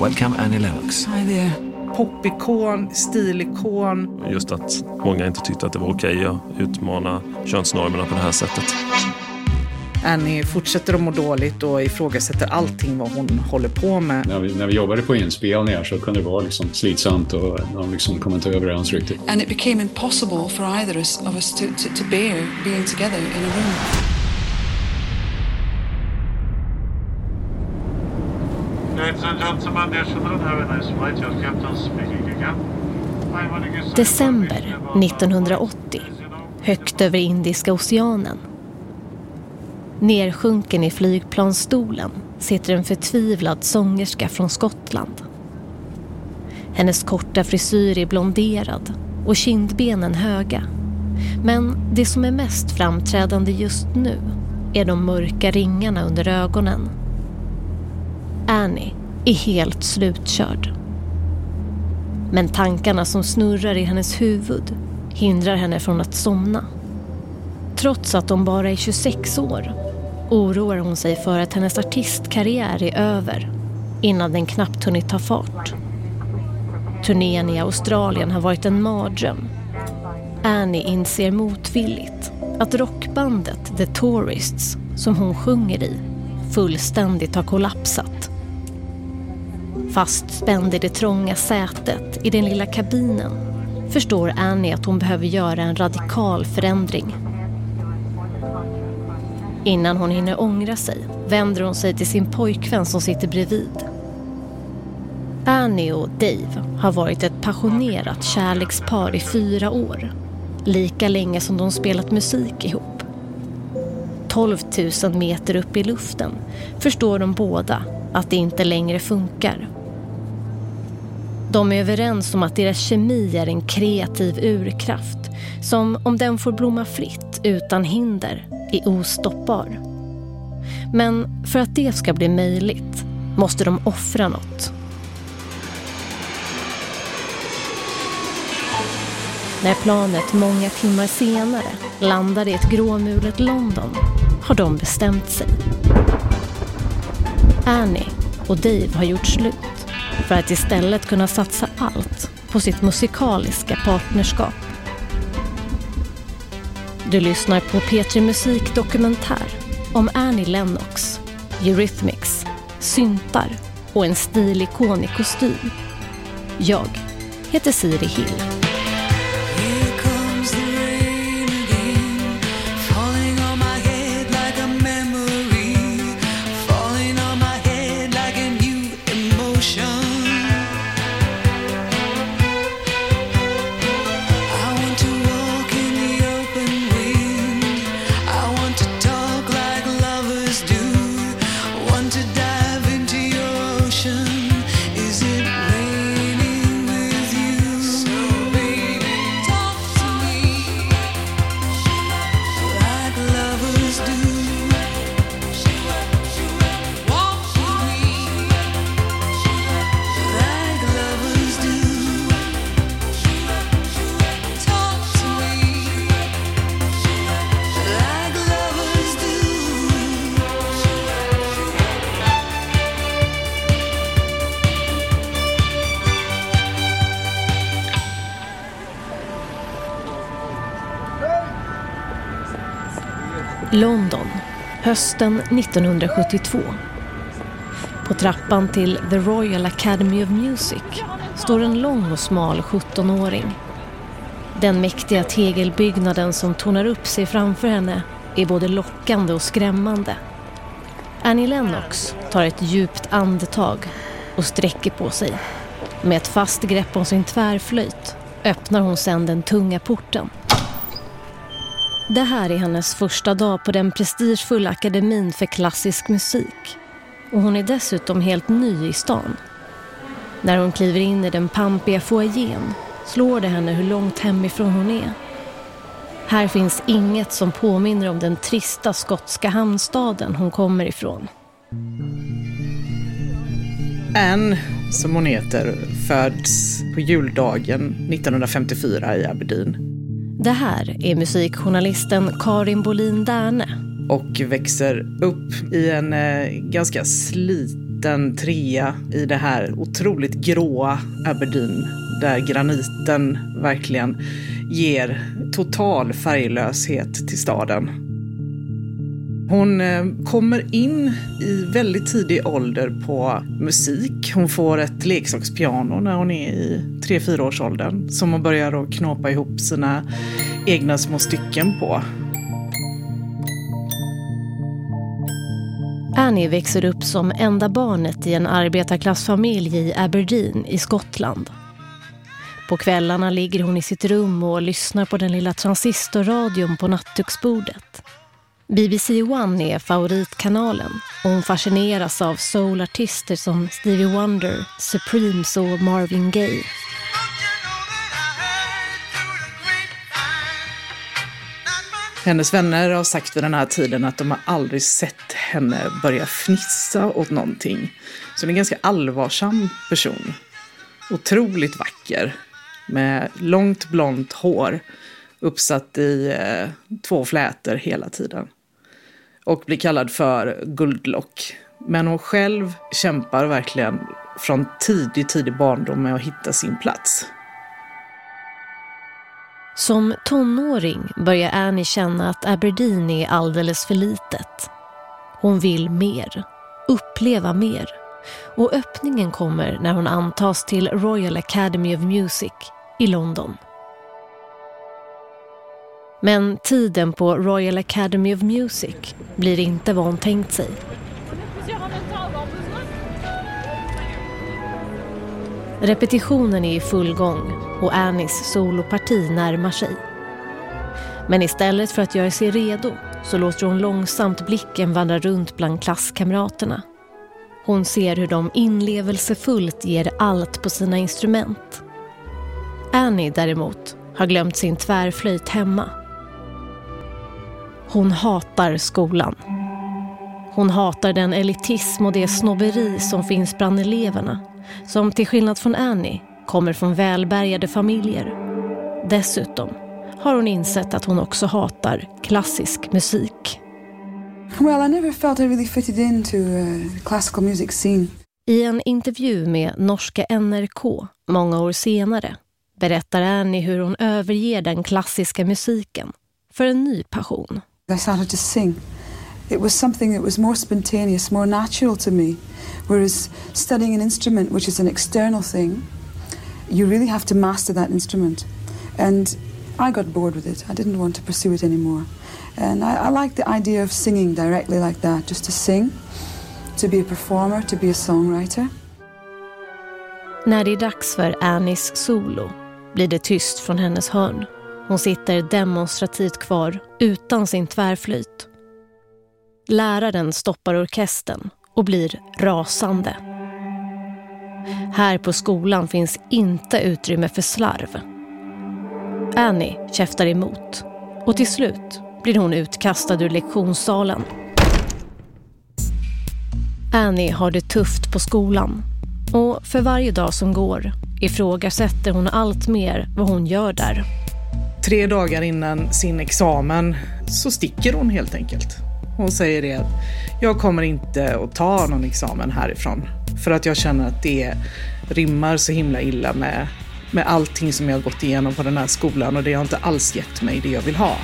Welcome Annie Lennox. Hi there. Popikon, stilikon. Just att många inte tyckte att det var okej att utmana könsnormerna på det här sättet. Annie fortsätter att må dåligt och ifrågasätter allting vad hon håller på med. När vi, när vi jobbade på inspelningar så kunde det vara liksom slitsamt och de liksom kom inte överens riktigt. And it became impossible for either of us to, to, to bear being together in a room. December 1980. Högt över Indiska oceanen. Nersjunken i flygplansstolen sitter en förtvivlad sångerska från Skottland. Hennes korta frisyr är blonderad och kindbenen höga. Men det som är mest framträdande just nu är de mörka ringarna under ögonen. Annie är helt slutkörd. Men tankarna som snurrar i hennes huvud hindrar henne från att somna. Trots att hon bara är 26 år oroar hon sig för att hennes artistkarriär är över innan den knappt hunnit ta fart. Turnén i Australien har varit en mardröm. Annie inser motvilligt att rockbandet The Tourists, som hon sjunger i, fullständigt har kollapsat. Fastspänd i det trånga sätet i den lilla kabinen förstår Annie att hon behöver göra en radikal förändring. Innan hon hinner ångra sig vänder hon sig till sin pojkvän som sitter bredvid. Annie och Dave har varit ett passionerat kärlekspar i fyra år. Lika länge som de spelat musik ihop. 12 000 meter upp i luften förstår de båda att det inte längre funkar. De är överens om att deras kemi är en kreativ urkraft som om den får blomma fritt utan hinder är ostoppbar. Men för att det ska bli möjligt måste de offra något. När planet många timmar senare landar i ett gråmulet London har de bestämt sig. Annie och Dave har gjort slut för att istället kunna satsa allt på sitt musikaliska partnerskap. Du lyssnar på P3 Musik dokumentär om Annie Lennox, Eurythmics, syntar och en stilikon i kostym. Jag heter Siri Hill. London, hösten 1972. På trappan till The Royal Academy of Music står en lång och smal 17-åring. Den mäktiga tegelbyggnaden som tonar upp sig framför henne är både lockande och skrämmande. Annie Lennox tar ett djupt andetag och sträcker på sig. Med ett fast grepp om sin tvärflöjt öppnar hon sedan den tunga porten. Det här är hennes första dag på den prestigefulla akademin för klassisk musik. Och hon är dessutom helt ny i stan. När hon kliver in i den pampiga foajén slår det henne hur långt hemifrån hon är. Här finns inget som påminner om den trista skotska hamnstaden hon kommer ifrån. Anne, som hon heter, föds på juldagen 1954 i Aberdeen. Det här är musikjournalisten Karin Bolin Därne. Och växer upp i en eh, ganska sliten trea i det här otroligt gråa Aberdeen där graniten verkligen ger total färglöshet till staden. Hon eh, kommer in i väldigt tidig ålder på musik. Hon får ett leksakspiano när hon är i 3-4 års åldern som hon börjar att knåpa ihop sina egna små stycken på. Annie växer upp som enda barnet i en arbetarklassfamilj i Aberdeen i Skottland. På kvällarna ligger hon i sitt rum och lyssnar på den lilla transistorradion på nattduksbordet. BBC One är favoritkanalen och hon fascineras av soulartister som Stevie Wonder, Supremes och Marvin Gaye. Hennes vänner har sagt vid den här tiden att de har aldrig sett henne börja fnissa åt någonting. Så hon är en ganska allvarsam person. Otroligt vacker. Med långt blont hår uppsatt i eh, två flätor hela tiden. Och blir kallad för Guldlock. Men hon själv kämpar verkligen från tidig, tidig barndom med att hitta sin plats. Som tonåring börjar Annie känna att Aberdeen är alldeles för litet. Hon vill mer, uppleva mer. Och öppningen kommer när hon antas till Royal Academy of Music i London. Men tiden på Royal Academy of Music blir inte vad hon tänkt sig. Repetitionen är i full gång och Annies soloparti närmar sig. Men istället för att göra sig redo så låter hon långsamt blicken vandra runt bland klasskamraterna. Hon ser hur de inlevelsefullt ger allt på sina instrument. Annie däremot har glömt sin tvärflöjt hemma. Hon hatar skolan. Hon hatar den elitism och det snobberi som finns bland eleverna som till skillnad från Annie kommer från välbärgade familjer. Dessutom har hon insett att hon också hatar klassisk musik. Well, I never felt I really fitted into the classical music scene. I en intervju med norska NRK många år senare berättar Annie hur hon överger den klassiska musiken för en ny passion. I started to sing. It was something that was more spontaneous, more natural to me. Whereas studying an instrument, which is an external thing, you really have to master that instrument. And I got bored with it. I didn't want to pursue it anymore. And I, I the idea of singing directly like that, just to sing, to be a performer, to be a songwriter. När det är dags för Annies solo blir det tyst från hennes hörn. Hon sitter demonstrativt kvar utan sin tvärflyt. Läraren stoppar orkestern och blir rasande. Här på skolan finns inte utrymme för slarv. Annie käftar emot och till slut blir hon utkastad ur lektionssalen. Annie har det tufft på skolan och för varje dag som går ifrågasätter hon allt mer vad hon gör där. Tre dagar innan sin examen så sticker hon helt enkelt. Hon säger det att jag kommer inte att ta någon examen härifrån. För att jag känner att det rimmar så himla illa med, med allting som jag har gått igenom på den här skolan och det har inte alls gett mig det jag vill ha.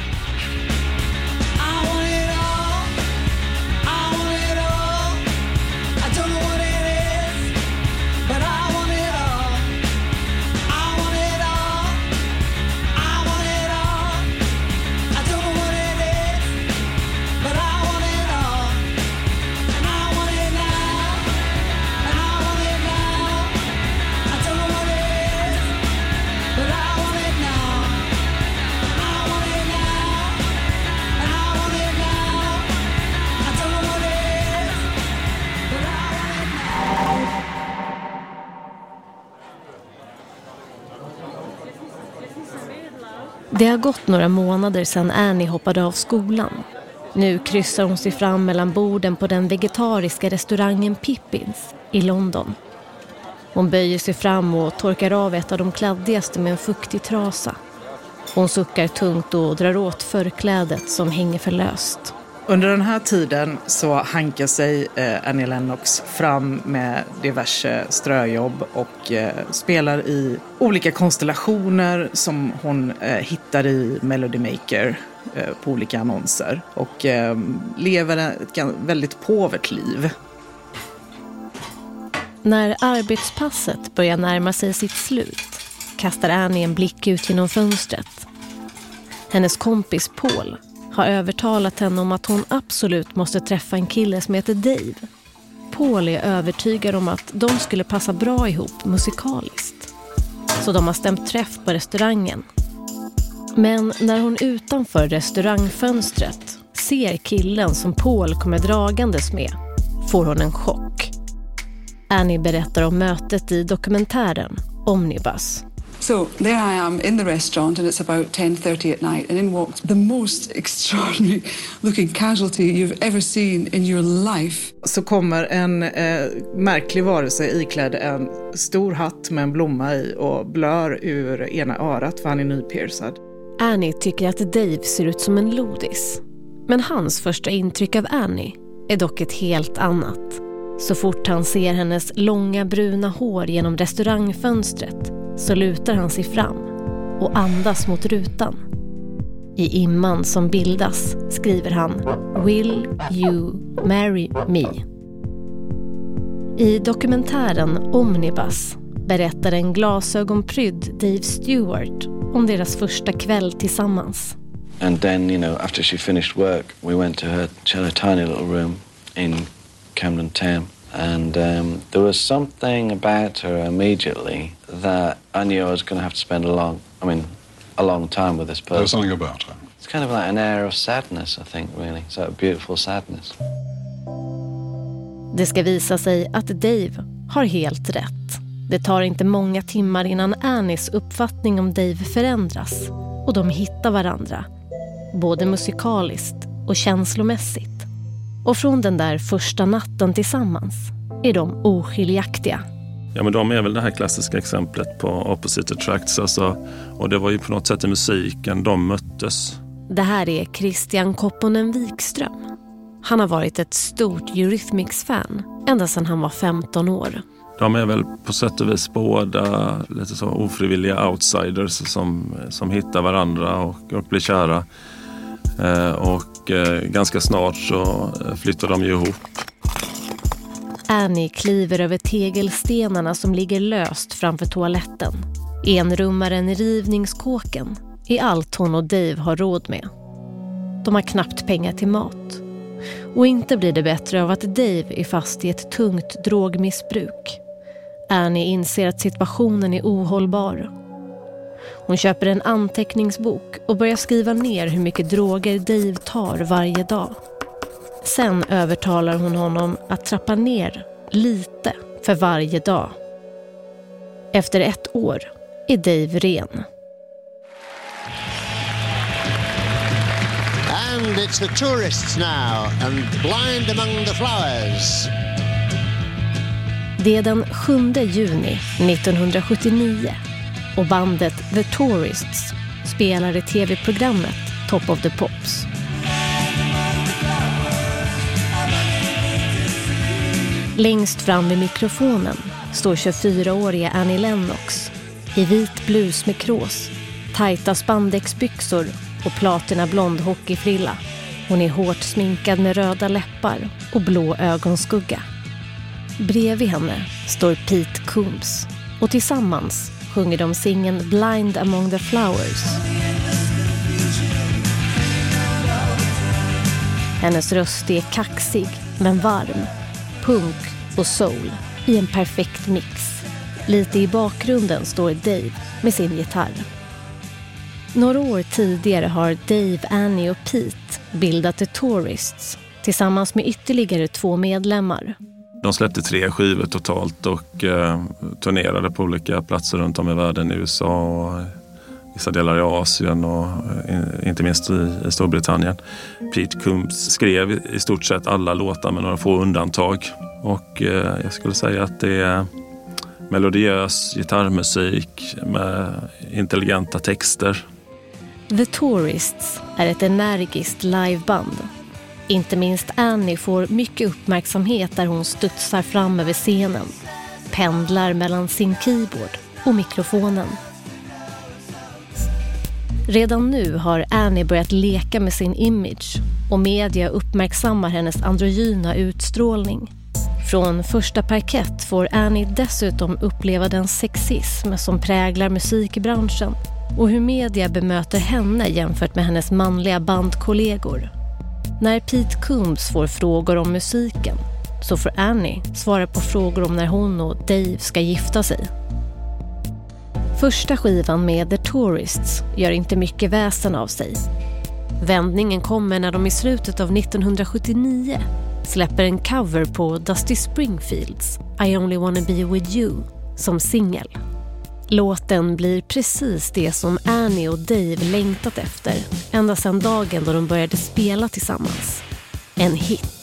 Har gått några månader sedan Annie hoppade av skolan. Nu kryssar hon sig fram mellan borden på den vegetariska restaurangen Pippins i London. Hon böjer sig fram och torkar av ett av de kladdigaste med en fuktig trasa. Hon suckar tungt och drar åt förklädet som hänger för löst. Under den här tiden så hankar sig eh, Annie Lennox fram med diverse ströjobb och eh, spelar i olika konstellationer som hon eh, hittar i Melody Maker eh, på olika annonser. Och eh, lever ett väldigt påvert liv. När arbetspasset börjar närma sig sitt slut kastar Annie en blick ut genom fönstret. Hennes kompis Paul har övertalat henne om att hon absolut måste träffa en kille som heter Dave. Paul är övertygad om att de skulle passa bra ihop musikaliskt. Så de har stämt träff på restaurangen. Men när hon utanför restaurangfönstret ser killen som Paul kommer dragandes med får hon en chock. Annie berättar om mötet i dokumentären Omnibus. So there I am in the restaurant, and it's about 10:30 at night, and in walks the most extraordinary looking casualty you've ever seen in your life. Så kommer en eh, märklig varelse iklädd en stor hatt med en blomma i och blör ur ena örat för han är nypiercad. Annie tycker att Dave ser ut som en lodis. Men hans första intryck av Annie är dock ett helt annat. Så fort han ser hennes långa bruna hår genom restaurangfönstret så lutar han sig fram och andas mot rutan. I imman som bildas skriver han “Will you marry me?” I dokumentären Omnibus berättar en glasögonprydd Dave Stewart om deras första kväll tillsammans. And then, you know, after she finished work, we went to her, she had a tiny little room in Camden Town. And um, there was something about her immediately that I knew I was going to have to spend a long, I mean, a long time with this person. There was something about her. It's kind of like an air of sadness, I think, really. It's like a beautiful sadness. Det ska visa sig att Dave har helt rätt. Det tar inte många timmar innan Annies uppfattning om Dave förändras och de hittar varandra. Både musikaliskt och känslomässigt. Och från den där första natten tillsammans är de oskiljaktiga. Ja, men de är väl det här klassiska exemplet på opposite attracts. Alltså, och det var ju på något sätt i musiken de möttes. Det här är Christian Kopponen Wikström. Han har varit ett stort Eurythmics-fan ända sedan han var 15 år. De är väl på sätt och vis båda lite så ofrivilliga outsiders som, som hittar varandra och, och blir kära. Eh, och eh, ganska snart så eh, flyttar de ju ihop. Annie kliver över tegelstenarna som ligger löst framför toaletten. Enrummaren i rivningskåken är allt hon och Dave har råd med. De har knappt pengar till mat. Och inte blir det bättre av att Dave är fast i ett tungt drogmissbruk. Annie inser att situationen är ohållbar. Hon köper en anteckningsbok och börjar skriva ner hur mycket droger Dave tar varje dag. Sen övertalar hon honom att trappa ner lite för varje dag. Efter ett år är Dave ren. And it's the tourists now and blind among the flowers. Det är den 7 juni 1979 och bandet The Tourists spelar i tv-programmet Top of the Pops. Längst fram vid mikrofonen står 24-åriga Annie Lennox i vit blus med krås, tajta spandexbyxor och platina blond hockeyfrilla. Hon är hårt sminkad med röda läppar och blå ögonskugga. Bredvid henne står Pete Coombs och tillsammans sjunger de singeln Blind among the flowers. Hennes röst är kaxig men varm, punk och soul i en perfekt mix. Lite i bakgrunden står Dave med sin gitarr. Några år tidigare har Dave, Annie och Pete bildat The Tourists tillsammans med ytterligare två medlemmar. De släppte tre skivor totalt och eh, turnerade på olika platser runt om i världen. I USA och vissa delar i Asien och eh, inte minst i, i Storbritannien. Pete Coombs skrev i stort sett alla låtar med några få undantag. Och eh, jag skulle säga att det är melodiös gitarrmusik med intelligenta texter. The Tourists är ett energiskt liveband. Inte minst Annie får mycket uppmärksamhet där hon studsar fram över scenen. Pendlar mellan sin keyboard och mikrofonen. Redan nu har Annie börjat leka med sin image och media uppmärksammar hennes androgyna utstrålning. Från första parkett får Annie dessutom uppleva den sexism som präglar musikbranschen och hur media bemöter henne jämfört med hennes manliga bandkollegor. När Pete Coombs får frågor om musiken så får Annie svara på frågor om när hon och Dave ska gifta sig. Första skivan med The Tourists gör inte mycket väsen av sig. Vändningen kommer när de i slutet av 1979 släpper en cover på Dusty Springfields I only wanna be with you som singel. Låten blir precis det som Annie och Dave längtat efter ända sedan dagen då de började spela tillsammans. En hit.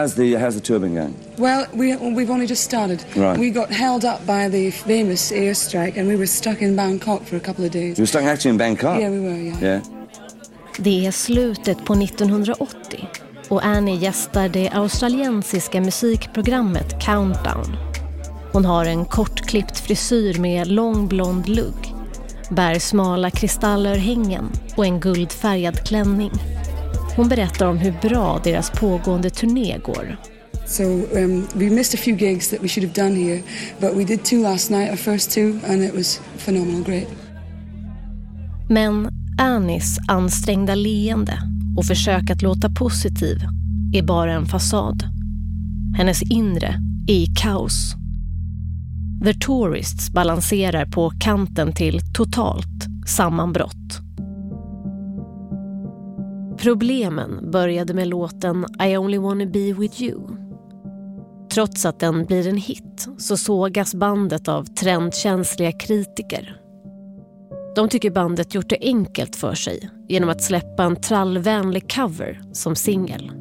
How's the how's the tour been going? Well, we, we've only just started. Right. We got held up by the famous airstrike and we were stuck in Bangkok for a couple of days. You were stuck actually in Bangkok. Yeah, we were, yeah. Yeah. Det är slutet på 1980 och Annie gästar det australiensiska musikprogrammet Countdown. Hon har en kortklippt frisyr med lång blond lugg, bär smala kristallörhängen och en guldfärgad klänning. Hon berättar om hur bra deras pågående turné går. So um, we missed a few gigs that we should have done here, but we did two last night, our first two, and it was phenomenal, great. Men Annies ansträngda leende och försök att låta positiv är bara en fasad. Hennes inre är i kaos. The Tourists balanserar på kanten till totalt sammanbrott. Problemen började med låten I only wanna be with you. Trots att den blir en hit så sågas bandet av trendkänsliga kritiker. De tycker bandet gjort det enkelt för sig genom att släppa en trallvänlig cover som singel.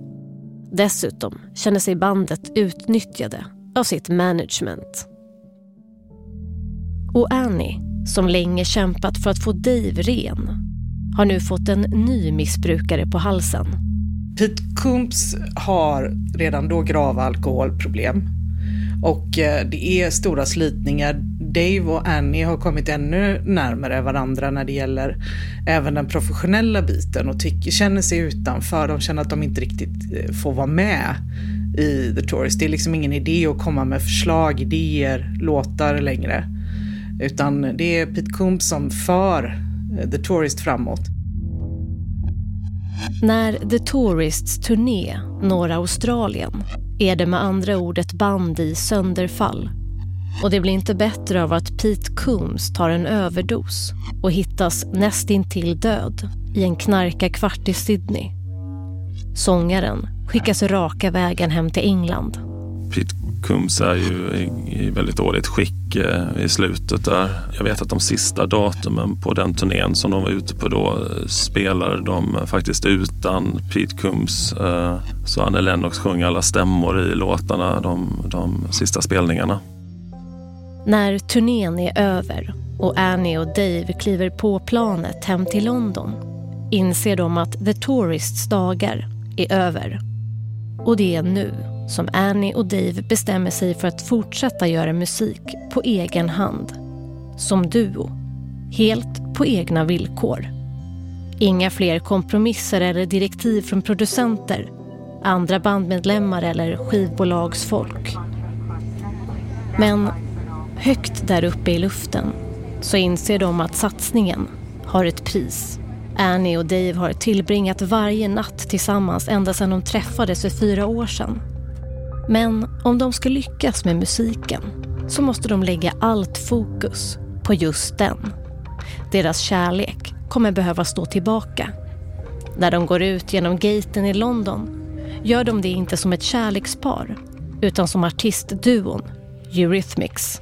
Dessutom känner sig bandet utnyttjade av sitt management. Och Annie, som länge kämpat för att få Dave ren, har nu fått en ny missbrukare på halsen. Pete Coombs har redan då grava alkoholproblem. Och eh, det är stora slitningar. Dave och Annie har kommit ännu närmare varandra när det gäller även den professionella biten och tycker, känner sig utanför. De känner att de inte riktigt eh, får vara med i The Tourist. Det är liksom ingen idé att komma med förslag, idéer, låtar längre. Utan det är Pete Coombs som för The Tourist framåt. När The Tourists turné når Australien är det med andra ord ett band i sönderfall. Och det blir inte bättre av att Pete Coombs tar en överdos och hittas nästintill död i en knarkarkvart i Sydney. Sångaren skickas raka vägen hem till England. Pete Kums är ju i, i väldigt dåligt skick eh, i slutet där. Jag vet att de sista datumen på den turnén som de var ute på då eh, spelade de faktiskt utan Pete Kums. Eh, så Annie Lennox sjöng alla stämmor i låtarna de, de sista spelningarna. När turnén är över och Annie och Dave kliver på planet hem till London inser de att The Tourists dagar är över. Och det är nu som Annie och Dave bestämmer sig för att fortsätta göra musik på egen hand. Som duo. Helt på egna villkor. Inga fler kompromisser eller direktiv från producenter, andra bandmedlemmar eller skivbolagsfolk. Men högt där uppe i luften så inser de att satsningen har ett pris. Annie och Dave har tillbringat varje natt tillsammans ända sedan de träffades för fyra år sedan. Men om de ska lyckas med musiken så måste de lägga allt fokus på just den. Deras kärlek kommer behöva stå tillbaka. När de går ut genom gaten i London gör de det inte som ett kärlekspar utan som artistduon Eurythmics.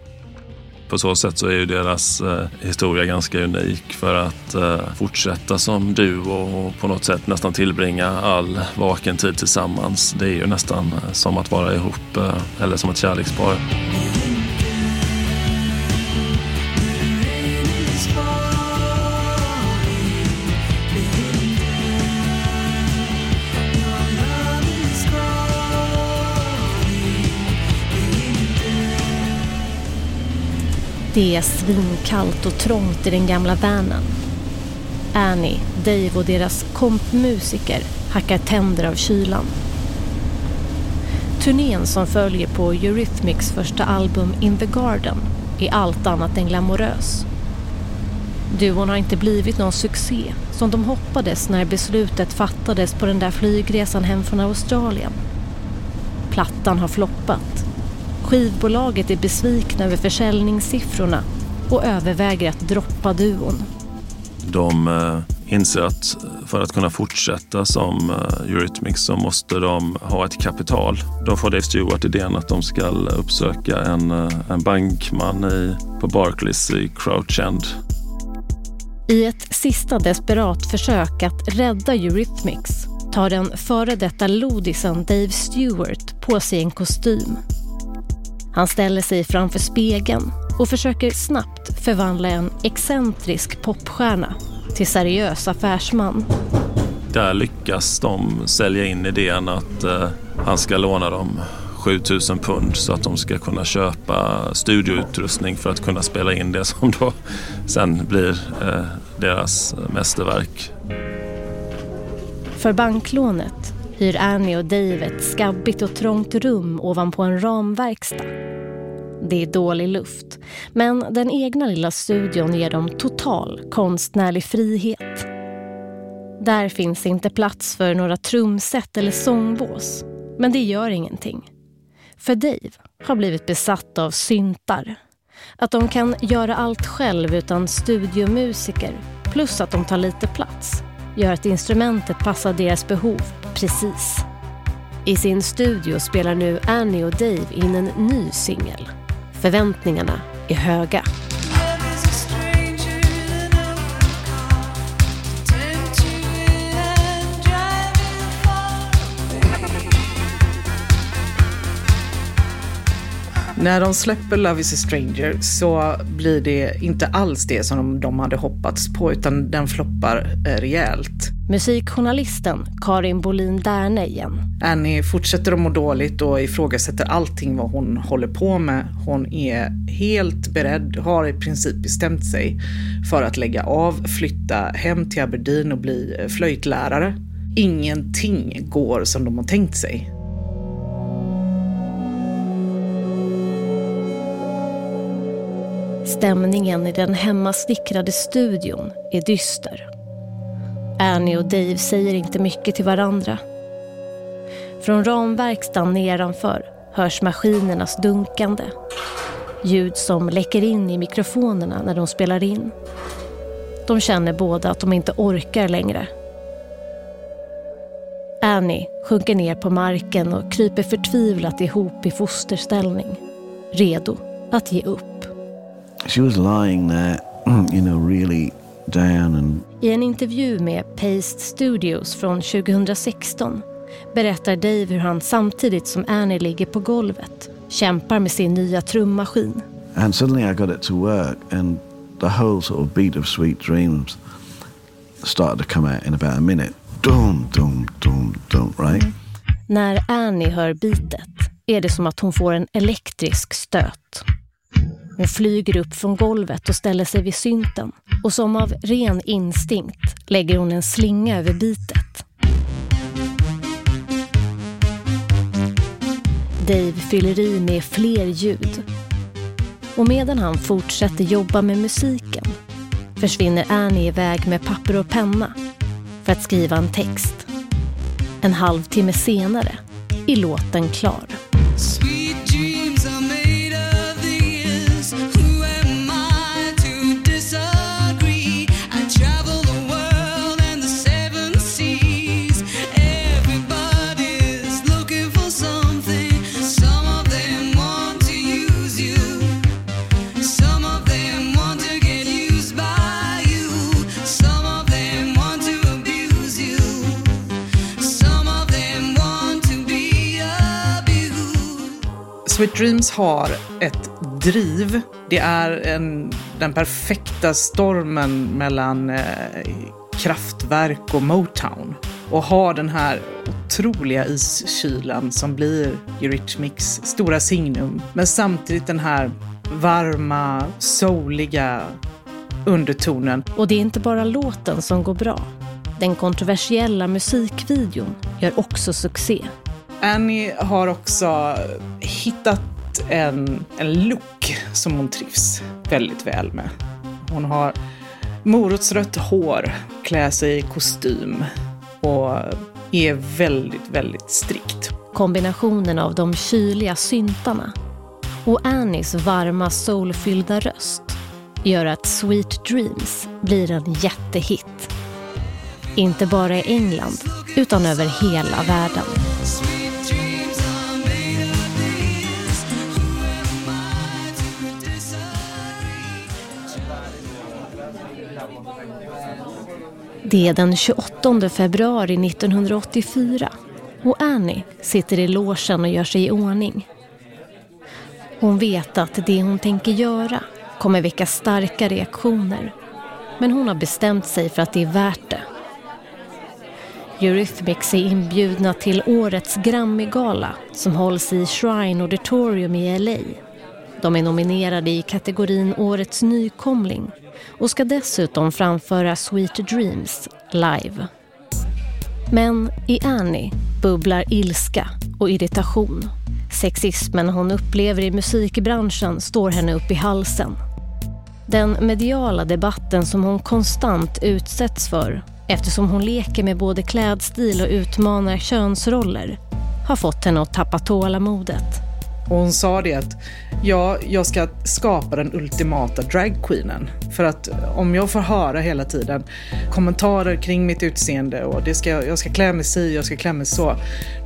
På så sätt så är ju deras eh, historia ganska unik för att eh, fortsätta som duo och på något sätt nästan tillbringa all vaken tid tillsammans. Det är ju nästan eh, som att vara ihop eh, eller som ett kärlekspar. Det är svinkallt och trångt i den gamla vanen. Annie, Dave och deras kompmusiker hackar tänder av kylan. Turnén som följer på Eurythmics första album In the Garden är allt annat än glamorös. Duon har inte blivit någon succé som de hoppades när beslutet fattades på den där flygresan hem från Australien. Plattan har floppat Skivbolaget är besvikna över försäljningssiffrorna och överväger att droppa duon. De eh, inser att för att kunna fortsätta som eh, Eurythmics så måste de ha ett kapital. De får Dave Stewart idén att de ska uppsöka en, eh, en bankman i, på Barclays i Crouch End. I ett sista desperat försök att rädda Eurythmics tar den före detta lodisen Dave Stewart på sig en kostym han ställer sig framför spegeln och försöker snabbt förvandla en excentrisk popstjärna till seriös affärsman. Där lyckas de sälja in idén att eh, han ska låna dem 7000 pund så att de ska kunna köpa studioutrustning för att kunna spela in det som då sen blir eh, deras mästerverk. För banklånet hyr Annie och Dave ett skabbigt och trångt rum ovanpå en ramverkstad. Det är dålig luft, men den egna lilla studion ger dem total konstnärlig frihet. Där finns inte plats för några trumset eller sångbås, men det gör ingenting. För Dave har blivit besatt av syntar. Att de kan göra allt själv utan studiomusiker, plus att de tar lite plats, gör att instrumentet passar deras behov precis. I sin studio spelar nu Annie och Dave in en ny singel. Förväntningarna är höga. När de släpper Love is a stranger så blir det inte alls det som de hade hoppats på utan den floppar eh, rejält. Musikjournalisten Karin Bolin Därne igen. Annie fortsätter att må dåligt och ifrågasätter allting vad hon håller på med. Hon är helt beredd, har i princip bestämt sig för att lägga av, flytta hem till Aberdeen och bli flöjtlärare. Ingenting går som de har tänkt sig. Stämningen i den hemmasnickrade studion är dyster. Annie och Dave säger inte mycket till varandra. Från ramverkstan nedanför hörs maskinernas dunkande. Ljud som läcker in i mikrofonerna när de spelar in. De känner båda att de inte orkar längre. Annie sjunker ner på marken och kryper förtvivlat ihop i fosterställning. Redo att ge upp. She was lying there, you know, really down and... I en intervju med Paste Studios från 2016 berättar Dave hur han samtidigt som Annie ligger på golvet kämpar med sin nya trummaskin. And suddenly I got it to work and the whole sort of beat of Sweet Dreams started to come out in about a minute. Dum, dum, dum, dum, right? När Annie hör bitet är det som att hon får en elektrisk stöt. Hon flyger upp från golvet och ställer sig vid synten och som av ren instinkt lägger hon en slinga över bitet. Dave fyller i med fler ljud. Och medan han fortsätter jobba med musiken försvinner Annie iväg med papper och penna för att skriva en text. En halvtimme senare är låten klar. Sweet Dreams har ett driv. Det är en, den perfekta stormen mellan eh, kraftverk och Motown. Och har den här otroliga iskylan som blir Eurythmics stora signum. Men samtidigt den här varma, souliga undertonen. Och det är inte bara låten som går bra. Den kontroversiella musikvideon gör också succé. Annie har också hittat en, en look som hon trivs väldigt väl med. Hon har morotsrött hår, klär sig i kostym och är väldigt, väldigt strikt. Kombinationen av de kyliga syntarna och Annies varma soulfyllda röst gör att Sweet Dreams blir en jättehit. Inte bara i England, utan över hela världen. Det är den 28 februari 1984 och Annie sitter i låsen och gör sig i ordning. Hon vet att det hon tänker göra kommer väcka starka reaktioner. Men hon har bestämt sig för att det är värt det. Eurythmics är inbjudna till årets Grammy-gala som hålls i Shrine Auditorium i LA. De är nominerade i kategorin Årets nykomling och ska dessutom framföra Sweet Dreams live. Men i Annie bubblar ilska och irritation. Sexismen hon upplever i musikbranschen står henne upp i halsen. Den mediala debatten som hon konstant utsätts för eftersom hon leker med både klädstil och utmanar könsroller har fått henne att tappa tålamodet. Och hon sa det att ja, jag ska skapa den ultimata dragqueenen. För att om jag får höra hela tiden kommentarer kring mitt utseende och det ska, jag ska klä mig si, jag ska klä mig så,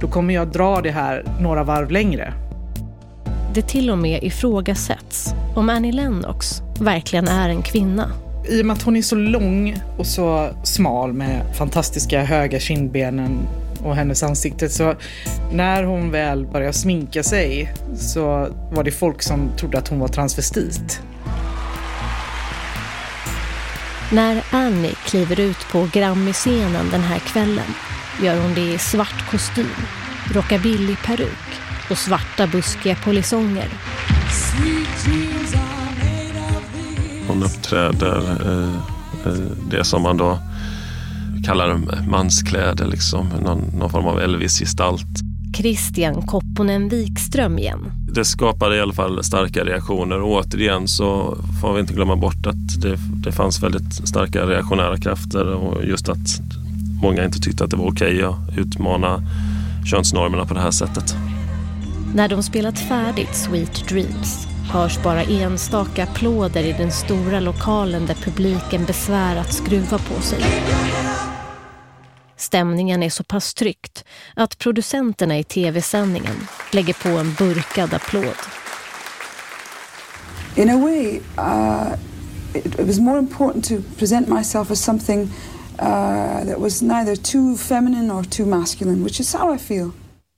då kommer jag dra det här några varv längre. Det till och med ifrågasätts om Annie Lennox verkligen är en kvinna. I och med att hon är så lång och så smal med fantastiska höga kindbenen och hennes ansikte. Så när hon väl började sminka sig så var det folk som trodde att hon var transvestit. När Annie kliver ut på Grammy-scenen den här kvällen gör hon det i svart kostym, rockabilly-peruk och svarta buskiga polisonger. Hon uppträder i, i det som man då kallar manskläder, liksom. någon, någon form av Elvis-gestalt. Christian Kopponen Wikström igen. Det skapade i alla fall starka reaktioner och återigen så får vi inte glömma bort att det, det fanns väldigt starka reaktionära krafter och just att många inte tyckte att det var okej att utmana könsnormerna på det här sättet. När de spelat färdigt Sweet Dreams hörs bara enstaka applåder i den stora lokalen där publiken besvärat skruva på sig. Stämningen är så pass tryckt att producenterna i tv-sändningen lägger på en burkad applåd. In a way, uh, it, it was more important to present myself as something uh, that was neither too feminine or too masculine, which is how I feel.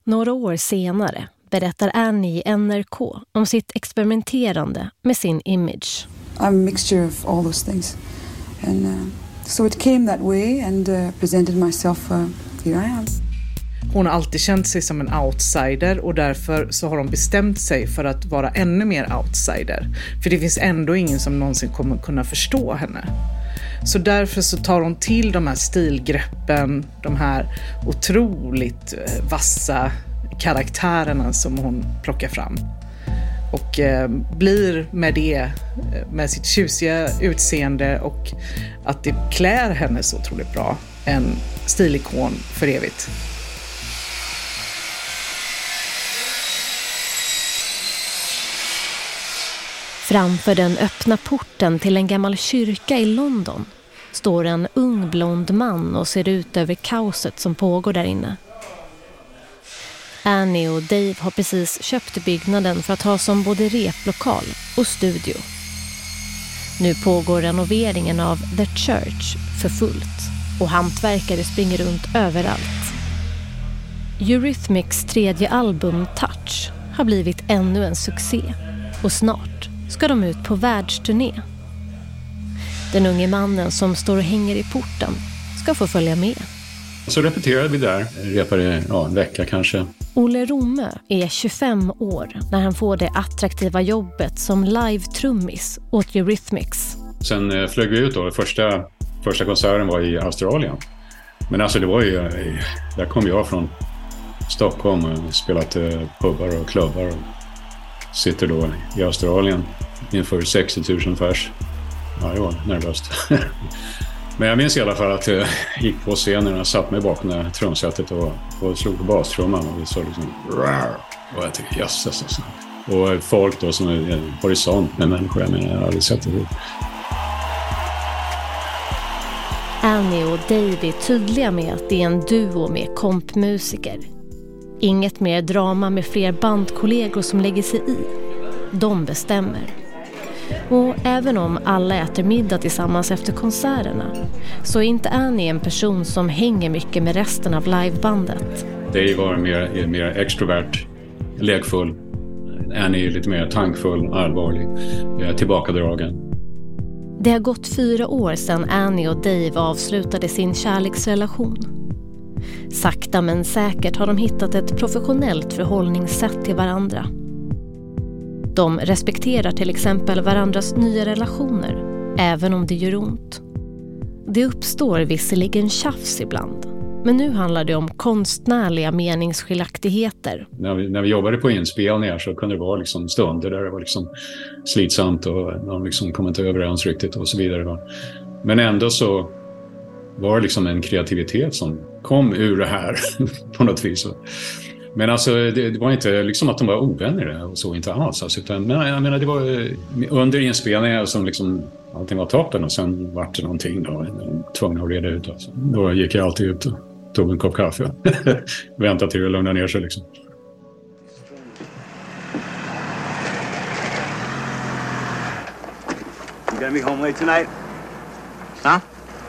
Några år senare berättar Annie i NRK om sitt experimenterande med sin image. I'm a mixture of all those things. And, uh, So it came that way and uh, presented myself, uh, here I am. Hon har alltid känt sig som en outsider och därför så har hon bestämt sig för att vara ännu mer outsider. För det finns ändå ingen som någonsin kommer kunna förstå henne. Så därför så tar hon till de här stilgreppen, de här otroligt eh, vassa karaktärerna som hon plockar fram. Och eh, blir med det, eh, med sitt tjusiga utseende och att det klär henne så otroligt bra, en stilikon för evigt. Framför den öppna porten till en gammal kyrka i London står en ung blond man och ser ut över kaoset som pågår där inne. Annie och Dave har precis köpt byggnaden för att ha som både replokal och studio. Nu pågår renoveringen av The Church för fullt och hantverkare springer runt överallt. Eurythmics tredje album Touch har blivit ännu en succé och snart ska de ut på världsturné. Den unge mannen som står och hänger i porten ska få följa med. Så repeterade vi där, repade ja, en vecka kanske. Olle Romme är 25 år när han får det attraktiva jobbet som live-trummis åt Eurythmics. Sen eh, flög vi ut då. Första, första konserten var i Australien. Men alltså det var ju, eh, där kom jag från Stockholm och spelat eh, pubbar och klubbar. Och sitter då i Australien inför 60 000 pers. Ja, det var nervöst. Men jag minns i alla fall att jag gick på scenen och satt mig bakom det här trumsetet och, och slog på bastrumman och vi sa liksom Rar! Och jag tänkte jösses alltså. Och folk då som är en horisont med människor, jag menar jag har aldrig sett det förut. Annie och Dave är tydliga med att det är en duo med kompmusiker. Inget mer drama med fler bandkollegor som lägger sig i. De bestämmer. Och även om alla äter middag tillsammans efter konserterna så är inte Annie en person som hänger mycket med resten av livebandet. Dave var mer, mer extrovert, lekfull. Annie är lite mer tankfull, allvarlig, tillbakadragen. Det har gått fyra år sedan Annie och Dave avslutade sin kärleksrelation. Sakta men säkert har de hittat ett professionellt förhållningssätt till varandra. De respekterar till exempel varandras nya relationer, även om det gör ont. Det uppstår visserligen tjafs ibland, men nu handlar det om konstnärliga meningsskiljaktigheter. När vi, när vi jobbade på inspelningar så kunde det vara liksom stunder där det var liksom slitsamt och de liksom kom inte överens riktigt och så vidare. Men ändå så var det liksom en kreativitet som kom ur det här på något vis. Men alltså, det, det, var inte liksom att de var ovänner och så, inte alls. Alltså, utan, men jag menar, det var eh, under inspelningen som liksom allting var toppen och sen vart det någonting då. Tvungna att reda ut. Alltså. Då gick jag alltid ut och tog en kopp kaffe. Väntade till det lugnade ner sig liksom. You gonna be home late tonight? Huh?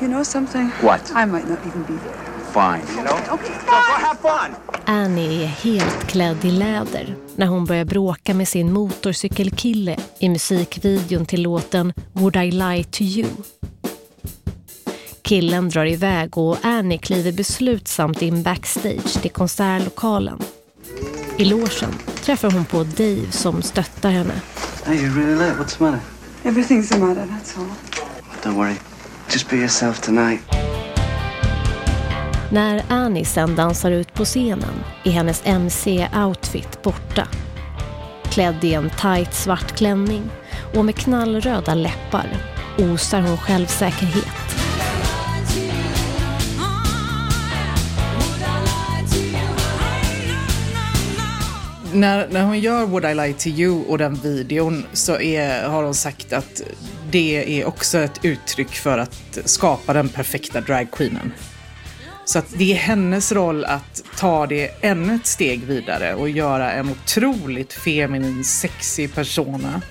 You know something? What? I might not even be there. Fine. You know? Okay, so have fun! Annie är helt klädd i läder när hon börjar bråka med sin motorcykelkille i musikvideon till låten Would I Lie To You. Killen drar iväg och Annie kliver beslutsamt in backstage till konsertlokalen. I logen träffar hon på Dave som stöttar henne. Hey, you're really late. What's the matter? Everything's the matter, that's all. Don't worry. Just be yourself tonight. När Annie sen dansar ut på scenen är hennes MC-outfit borta. Klädd i en tight svart klänning och med knallröda läppar osar hon självsäkerhet. När, när hon gör Would I Lie To You och den videon så är, har hon sagt att det är också ett uttryck för att skapa den perfekta dragqueenen. Så att det är hennes roll att ta det ännu ett steg vidare och göra en otroligt feminin, sexig persona.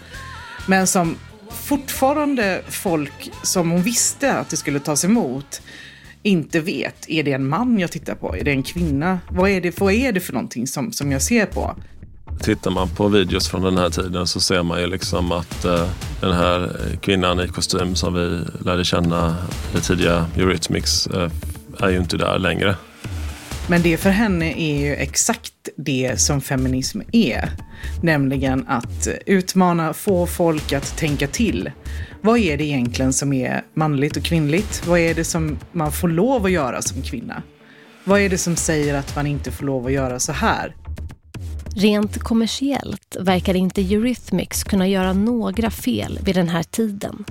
Men som fortfarande folk som hon visste att det skulle tas emot inte vet. Är det en man jag tittar på? Är det en kvinna? Vad är det, vad är det för någonting som, som jag ser på? Tittar man på videos från den här tiden så ser man ju liksom att eh, den här kvinnan i kostym som vi lärde känna i tidiga Eurythmics eh, är ju inte där längre. Men det för henne är ju exakt det som feminism är. Nämligen att utmana, få folk att tänka till. Vad är det egentligen som är manligt och kvinnligt? Vad är det som man får lov att göra som kvinna? Vad är det som säger att man inte får lov att göra så här? Rent kommersiellt verkar inte Eurythmics kunna göra några fel vid den här tiden.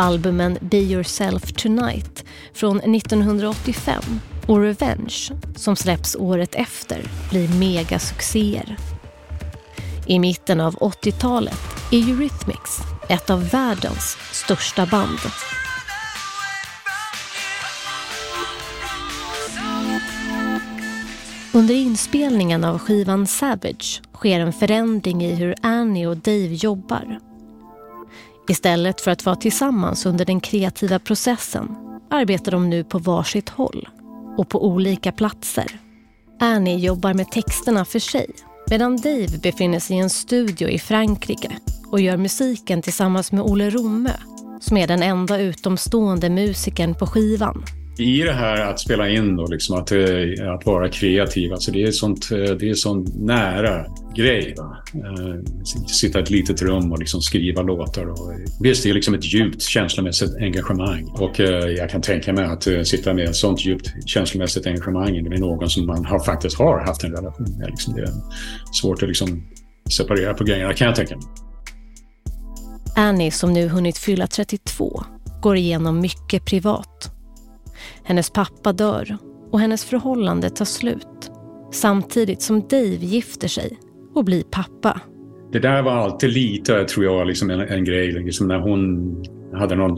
Albumen Be Yourself Tonight från 1985 och Revenge som släpps året efter blir megasuccéer. I mitten av 80-talet är Eurythmics ett av världens största band. Under inspelningen av skivan Savage sker en förändring i hur Annie och Dave jobbar. Istället för att vara tillsammans under den kreativa processen arbetar de nu på varsitt håll och på olika platser. Annie jobbar med texterna för sig medan Dave befinner sig i en studio i Frankrike och gör musiken tillsammans med Olle Romme som är den enda utomstående musikern på skivan i det här att spela in och liksom att, eh, att vara kreativ, alltså det är sånt, eh, det är sån nära grej. Va? Eh, sitta i ett litet rum och liksom skriva låtar. Och, visst, det är liksom ett djupt känslomässigt engagemang. Och jag kan tänka mig att sitta med ett sånt djupt känslomässigt engagemang med någon som man har, faktiskt har haft en relation med. Liksom det är svårt att liksom separera på grejerna, kan jag tänka mig. Annie, som nu hunnit fylla 32, går igenom mycket privat hennes pappa dör och hennes förhållande tar slut. Samtidigt som Dave gifter sig och blir pappa. Det där var alltid lite, tror jag, liksom en, en grej. Liksom när hon hade någon,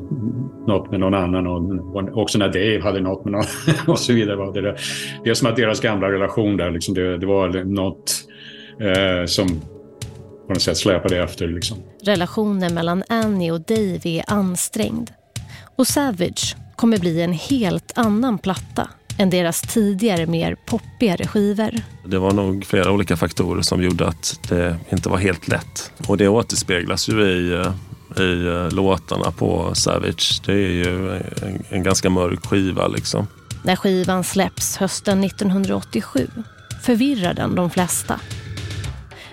något med någon annan och också när Dave hade något med någon och så vidare. Var det, där. det är som att deras gamla relation där, liksom, det, det var något eh, som på något sätt släpade efter. Liksom. Relationen mellan Annie och Dave är ansträngd. Och Savage kommer bli en helt annan platta än deras tidigare mer poppigare skivor. Det var nog flera olika faktorer som gjorde att det inte var helt lätt. Och det återspeglas ju i, eh, i eh, låtarna på Savage. Det är ju en, en ganska mörk skiva liksom. När skivan släpps hösten 1987 förvirrar den de flesta.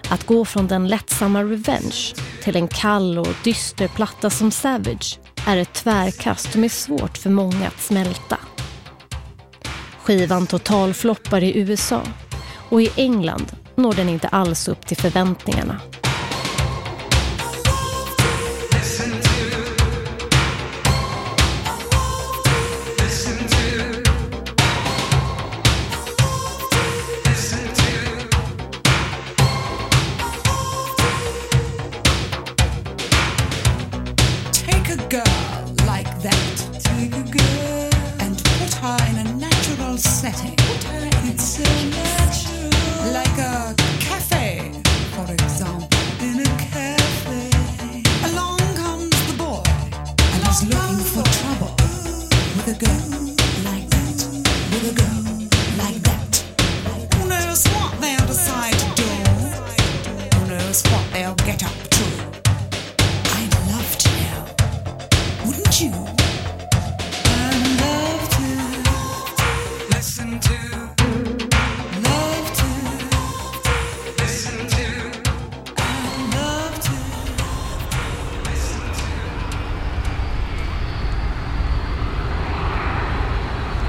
Att gå från den lättsamma Revenge till en kall och dyster platta som Savage är ett tvärkast som är svårt för många att smälta. Skivan totalfloppar i USA och i England når den inte alls upp till förväntningarna.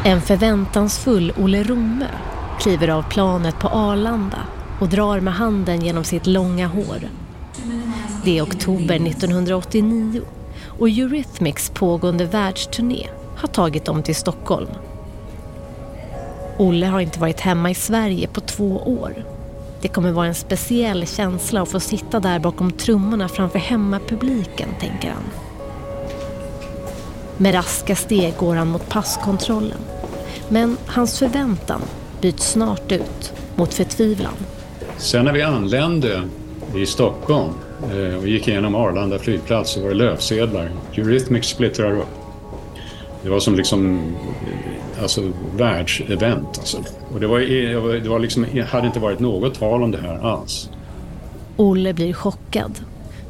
En förväntansfull Olle Romme kliver av planet på Arlanda och drar med handen genom sitt långa hår. Det är oktober 1989 och Eurythmics pågående världsturné har tagit dem till Stockholm. Olle har inte varit hemma i Sverige på två år. Det kommer vara en speciell känsla att få sitta där bakom trummorna framför hemmapubliken, tänker han. Med raska steg går han mot passkontrollen. Men hans förväntan byts snart ut mot förtvivlan. Sen när vi anlände i Stockholm eh, och gick igenom Arlanda flygplats så var det löpsedlar. Eurythmics splittrar upp. Det var som liksom eh, alltså, världsevent. Alltså. Och det, var, det var liksom, hade inte varit något tal om det här alls. Olle blir chockad.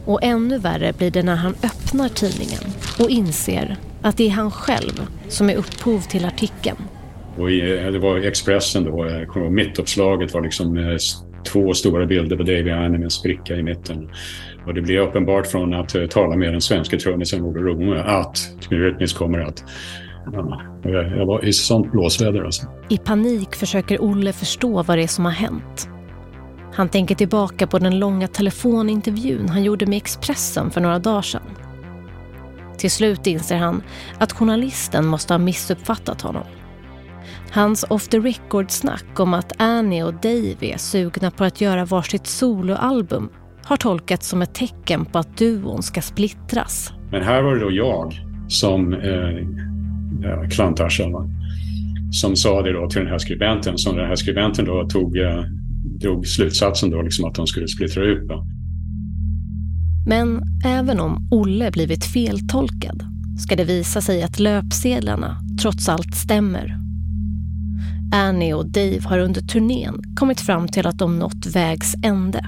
Och ännu värre blir det när han öppnar tidningen och inser att det är han själv som är upphov till artikeln. Och i, eh, det var Expressen då, eh, mittuppslaget var liksom eh, två stora bilder på David Anne med en spricka i mitten. Och det blev uppenbart från att uh, tala med den svenska trummisen Olle Romme att Eurythmics kommer att Ja, jag var i sånt blåsväder alltså. I panik försöker Olle förstå vad det är som har hänt. Han tänker tillbaka på den långa telefonintervjun han gjorde med Expressen för några dagar sedan. Till slut inser han att journalisten måste ha missuppfattat honom. Hans off the record-snack om att Annie och Dave är sugna på att göra varsitt soloalbum har tolkats som ett tecken på att duon ska splittras. Men här var det då jag som eh, klantarsel som sa det då till den här skribenten, som den här skribenten då tog, eh, drog slutsatsen då liksom att de skulle splittra ut. Då. Men även om Olle blivit feltolkad ska det visa sig att löpsedlarna trots allt stämmer. Annie och Dave har under turnén kommit fram till att de nått vägs ände.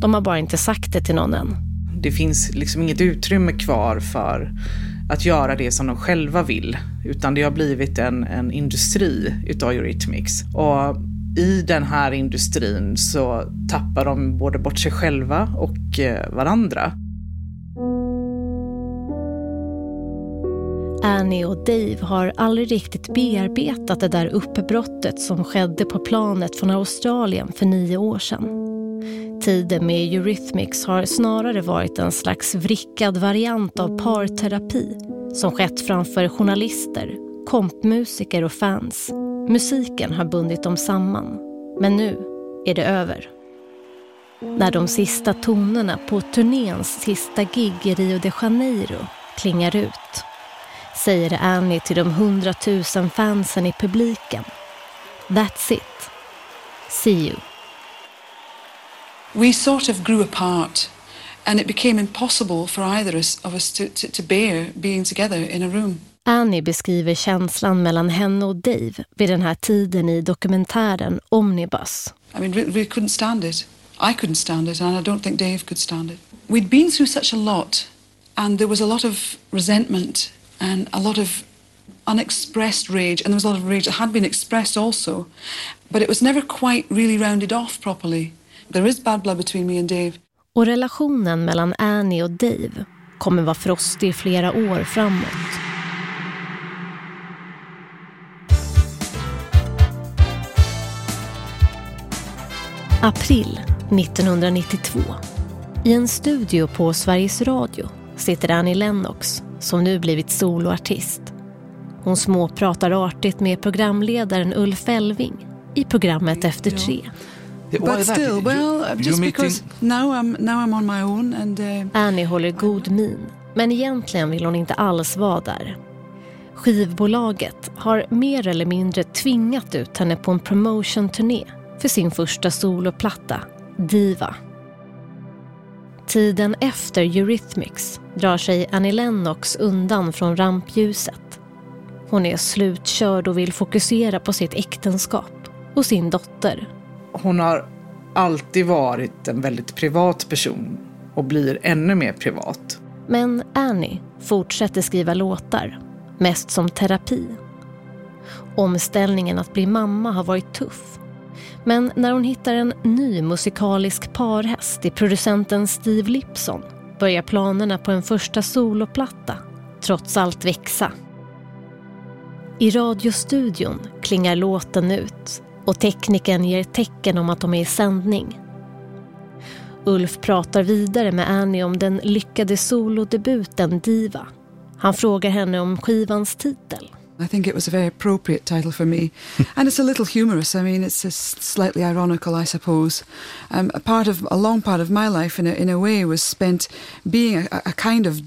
De har bara inte sagt det till någon än. Det finns liksom inget utrymme kvar för att göra det som de själva vill. Utan det har blivit en, en industri utav Eurythmics. Och i den här industrin så tappar de både bort sig själva och eh, varandra. Annie och Dave har aldrig riktigt bearbetat det där uppbrottet som skedde på planet från Australien för nio år sedan. Tiden med Eurythmics har snarare varit en slags vrickad variant av parterapi som skett framför journalister, kompmusiker och fans. Musiken har bundit dem samman. Men nu är det över. När de sista tonerna på turnéns sista gig i Rio de Janeiro klingar ut säger Annie till de hundratusen fansen i publiken. That's it. See you. We sort of grew apart and it became impossible for either of us to, to, to bear being together in a room. Annie beskriver känslan mellan henne och Dave vid den här tiden i dokumentären Omnibus. I mean, we, we couldn't stand it. I couldn't stand it and I don't think Dave could stand it. We'd been through such a lot and there was a lot of resentment and a lot of unexpressed rage, and there was a lot of rage that had been expressed also, but it was never quite really rounded off properly. There is bad blood between me and Dave. Och relationen mellan Annie och Dave kommer vara frostig flera år framåt. April 1992. I en studio på Sveriges Radio sitter Annie Lennox som nu blivit soloartist. Hon småpratar artigt med programledaren Ulf Elving i programmet Efter tre. But still, well, just because now I'm, now I'm on my own and... Uh... Annie håller god min, men egentligen vill hon inte alls vara där. Skivbolaget har mer eller mindre tvingat ut henne på en promotion-turné för sin första soloplatta, Diva. Tiden efter Eurythmics drar sig Annie Lennox undan från rampljuset. Hon är slutkörd och vill fokusera på sitt äktenskap och sin dotter. Hon har alltid varit en väldigt privat person och blir ännu mer privat. Men Annie fortsätter skriva låtar, mest som terapi. Omställningen att bli mamma har varit tuff men när hon hittar en ny musikalisk parhäst i producenten Steve Lipson börjar planerna på en första soloplatta trots allt växa. I radiostudion klingar låten ut och tekniken ger tecken om att de är i sändning. Ulf pratar vidare med Annie om den lyckade solodebuten Diva. Han frågar henne om skivans titel. I think it was a very appropriate title for me. and it's a little humorous. I mean, it's just slightly ironical, I suppose. Um, a part of a long part of my life, in a, in a way, was spent being a, a kind of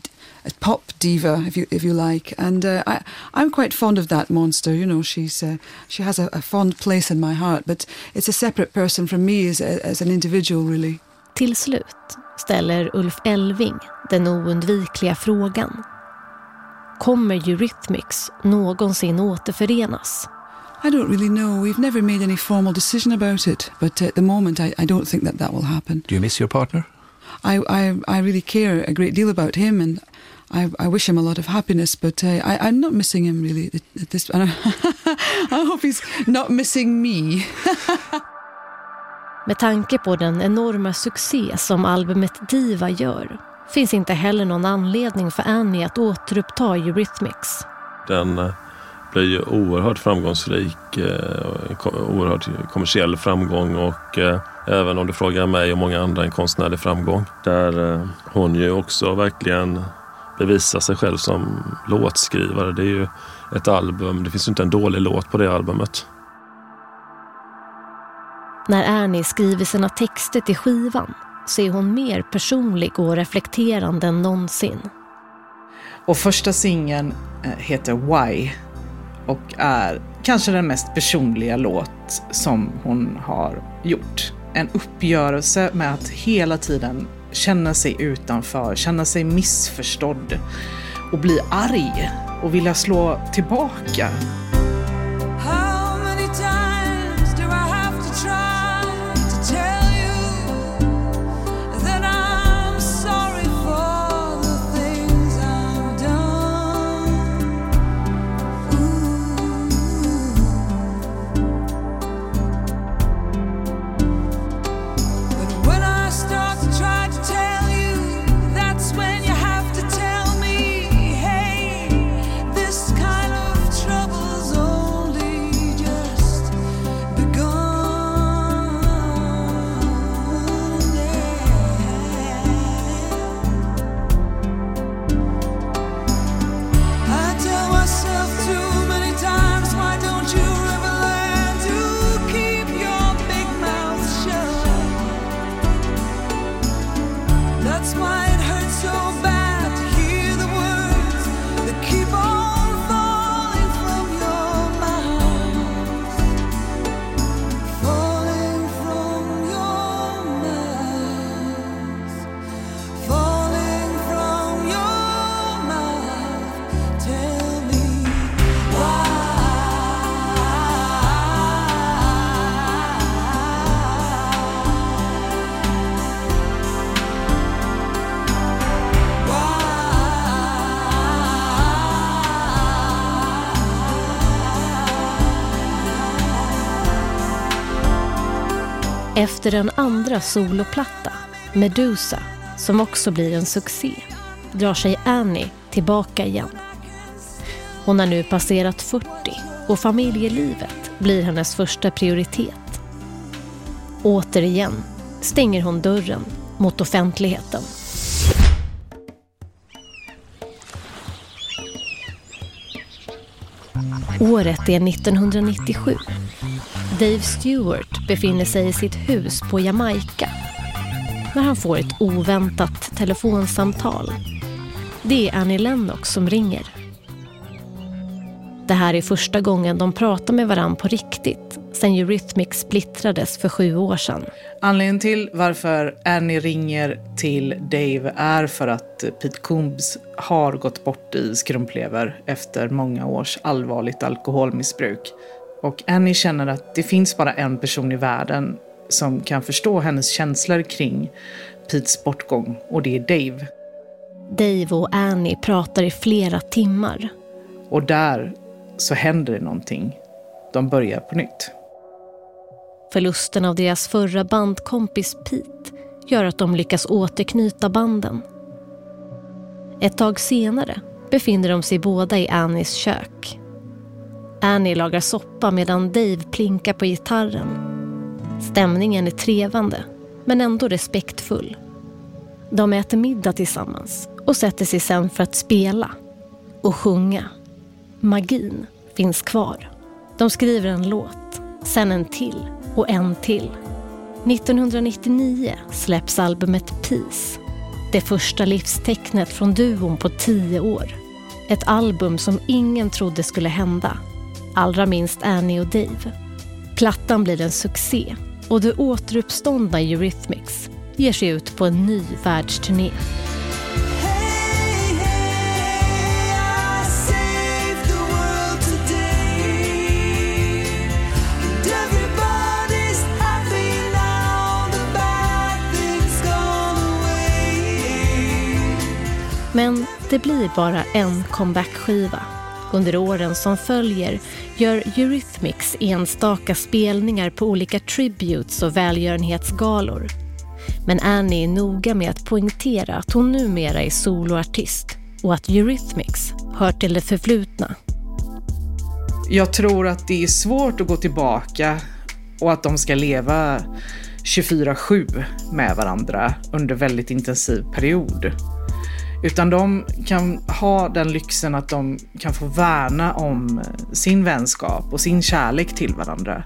a pop diva, if you if you like, and uh, I I'm quite fond of that monster. You know, she's uh, she has a, a, fond place in my heart, but it's a separate person from me as, as an individual, really. Till slut ställer Ulf Elving den oundvikliga frågan. Kommer Eurythmics någonsin återförenas? I don't really know. We've never made any formal decision about it, but at the moment I, I don't think that that will happen. Do you miss your partner? I, I, I really care a great deal about him and I, I wish him a lot of happiness, but uh, I, I'm not missing him really. At this, I hope he's not missing me. Med tanke på den enorma succé som albumet Diva gör finns inte heller någon anledning för Annie att återuppta Eurythmics. Den eh, blir ju oerhört framgångsrik, eh, oerhört kommersiell framgång och eh, Även om du frågar mig och många andra en konstnärlig framgång. Där hon ju också verkligen bevisar sig själv som låtskrivare. Det är ju ett album, det finns ju inte en dålig låt på det albumet. När Annie skriver sina texter till skivan så är hon mer personlig och reflekterande än någonsin. Och första singeln eh, heter Why och är kanske den mest personliga låt som hon har gjort. En uppgörelse med att hela tiden känna sig utanför, känna sig missförstådd och bli arg och vilja slå tillbaka. Efter den andra soloplatta, Medusa, som också blir en succé, drar sig Annie tillbaka igen. Hon har nu passerat 40 och familjelivet blir hennes första prioritet. Återigen stänger hon dörren mot offentligheten. Året är 1997 Dave Stewart befinner sig i sitt hus på Jamaica när han får ett oväntat telefonsamtal. Det är Annie Lennox som ringer. Det här är första gången de pratar med varann på riktigt sen Eurythmics splittrades för sju år sedan. Anledningen till varför Annie ringer till Dave är för att Pete Coombs har gått bort i skrumplever efter många års allvarligt alkoholmissbruk. Och Annie känner att det finns bara en person i världen som kan förstå hennes känslor kring Petes bortgång och det är Dave. Dave och Annie pratar i flera timmar. Och där så händer det någonting. De börjar på nytt. Förlusten av deras förra bandkompis Pete gör att de lyckas återknyta banden. Ett tag senare befinner de sig båda i Annies kök. Annie lagar soppa medan Dave plinkar på gitarren. Stämningen är trevande, men ändå respektfull. De äter middag tillsammans och sätter sig sen för att spela och sjunga. Magin finns kvar. De skriver en låt, sen en till och en till. 1999 släpps albumet Peace. Det första livstecknet från duon på tio år. Ett album som ingen trodde skulle hända allra minst Annie och Dave. Plattan blir en succé och det återuppståndna Eurythmics ger sig ut på en ny världsturné. Men det blir bara en comeback-skiva under åren som följer gör Eurythmics enstaka spelningar på olika tributes och välgörenhetsgalor. Men Annie är noga med att poängtera att hon numera är soloartist och att Eurythmics hör till det förflutna. Jag tror att det är svårt att gå tillbaka och att de ska leva 24-7 med varandra under väldigt intensiv period. Utan de kan ha den lyxen att de kan få värna om eh, sin vänskap och sin kärlek till varandra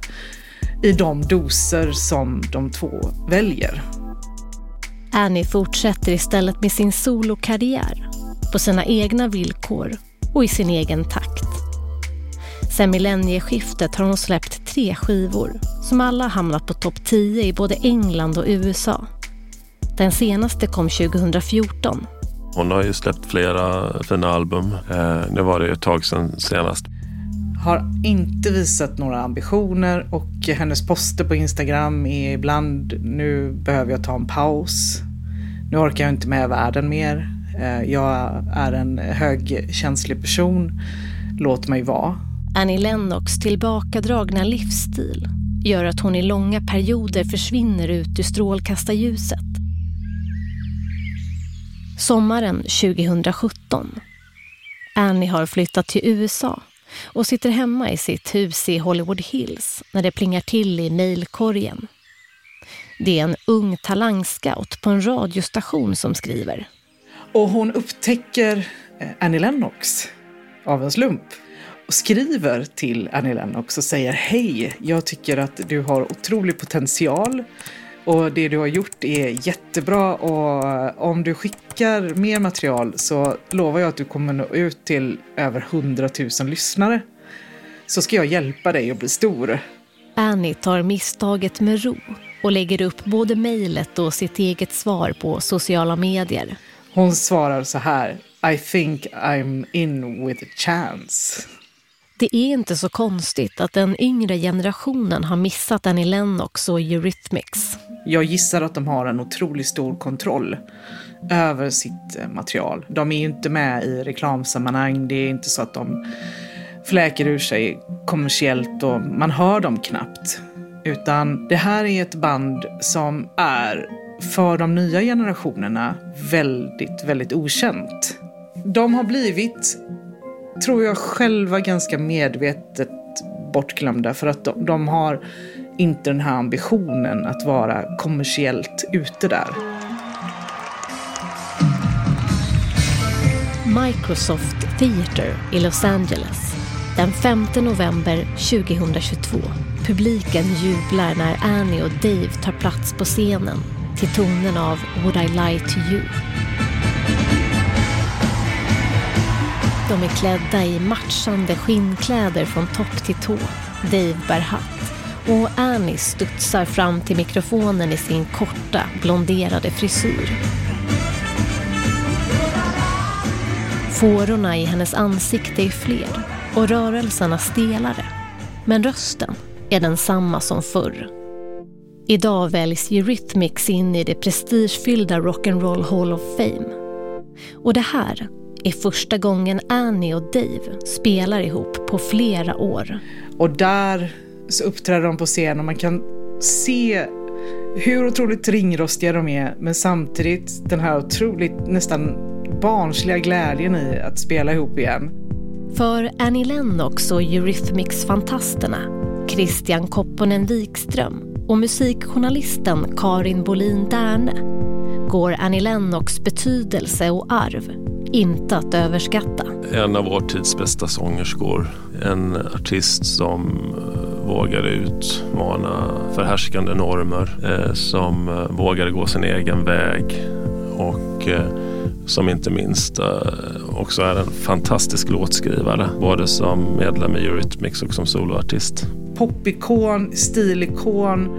i de doser som de två väljer. Annie fortsätter istället med sin solokarriär på sina egna villkor och i sin egen takt. Sen millennieskiftet har hon släppt tre skivor som alla hamnat på topp 10 i både England och USA. Den senaste kom 2014. Hon har ju släppt flera fina album. Eh, det var det ett tag sedan senast. Har inte visat några ambitioner och hennes poster på Instagram är ibland nu behöver jag ta en paus. Nu orkar jag inte med världen mer. Eh, jag är en högkänslig person. Låt mig vara. Annie Lennox tillbakadragna livsstil gör att hon i långa perioder försvinner ut ur strålkastarljuset. Sommaren 2017. Annie har flyttat till USA och sitter hemma i sitt hus i Hollywood Hills när det plingar till i mejlkorgen. Det är en ung talangscout på en radiostation som skriver. Och hon upptäcker eh, Annie Lennox av en slump och skriver till Annie Lennox och säger hej, jag tycker att du har otrolig potential och det du har gjort är jättebra och om du skickar mer material så lovar jag att du kommer nå ut till över 100 000 lyssnare. Så ska jag hjälpa dig att bli stor. Annie tar misstaget med ro och lägger upp både mejlet och sitt eget svar på sociala medier. Hon svarar så här. I think I'm in with a chance. Det är inte så konstigt att den yngre generationen har missat Annie Lennox och Eurythmics. Jag gissar att de har en otroligt stor kontroll över sitt eh, material. De är ju inte med i reklamsammanhang. Det är inte så att de fläker ur sig kommersiellt och man hör dem knappt. Utan det här är ett band som är för de nya generationerna väldigt, väldigt okänt. De har blivit, tror jag själva, ganska medvetet bortglömda för att de, de har inte den här ambitionen att vara kommersiellt ute där. Microsoft Theatre i Los Angeles den 5 november 2022. Publiken jublar när Annie och Dave tar plats på scenen till tonen av Would I Lie To You. De är klädda i matchande skinnkläder från topp till tå. Dave bär hatt och Annie studsar fram till mikrofonen i sin korta, blonderade frisyr. Fårorna i hennes ansikte är fler och rörelserna stelare. Men rösten är densamma som förr. Idag väljs Eurythmics in i det prestigefyllda Rock'n'Roll Hall of Fame. Och det här är första gången Annie och Dave spelar ihop på flera år. Och där så uppträder de på scen och man kan se hur otroligt ringrostiga de är men samtidigt den här otroligt nästan barnsliga glädjen i att spela ihop igen. För Annie Lennox och Eurythmics-fantasterna Christian Kopponen Wikström och musikjournalisten Karin Bolin Därne går Annie Lennox betydelse och arv inte att överskatta. En av vår tids bästa sångerskor. En artist som eh, vågade utmana förhärskande normer. Eh, som eh, vågade gå sin egen väg. Och som inte minst också är en fantastisk låtskrivare. Både som medlem i Eurythmics och som soloartist. Popikon, stilikon,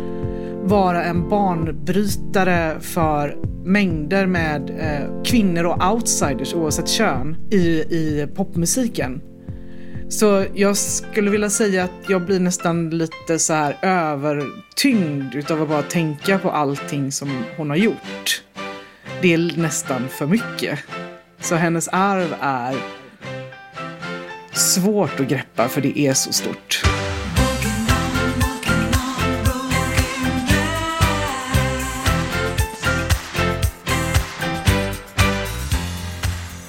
vara en banbrytare för mängder med eh, kvinnor och outsiders oavsett kön i, i popmusiken. Så jag skulle vilja säga att jag blir nästan lite så här övertyngd utav att bara tänka på allting som hon har gjort. Det är nästan för mycket. Så hennes arv är svårt att greppa för det är så stort.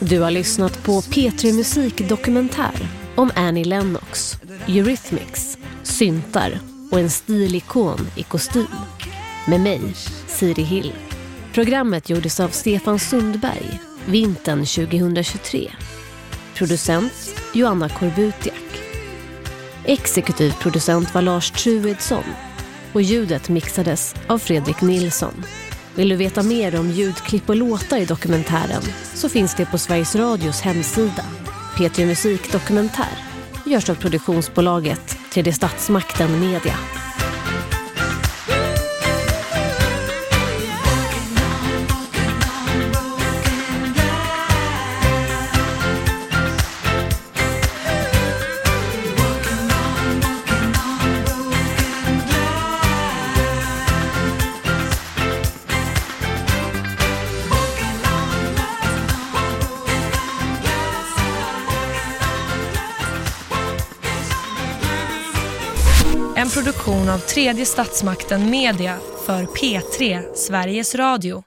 Du har lyssnat på P3 Musik dokumentär om Annie Lennox, Eurythmics, syntar och en stilikon i kostym. Med mig, Siri Hill. Programmet gjordes av Stefan Sundberg, vintern 2023. Producent Joanna Korbutiak. Exekutiv producent var Lars Truedsson och ljudet mixades av Fredrik Nilsson. Vill du veta mer om ljudklipp och låtar i dokumentären så finns det på Sveriges Radios hemsida. P3 Musik Dokumentär görs av produktionsbolaget Tredje Statsmakten Media. Av tredje statsmakten Media för P3 Sveriges Radio.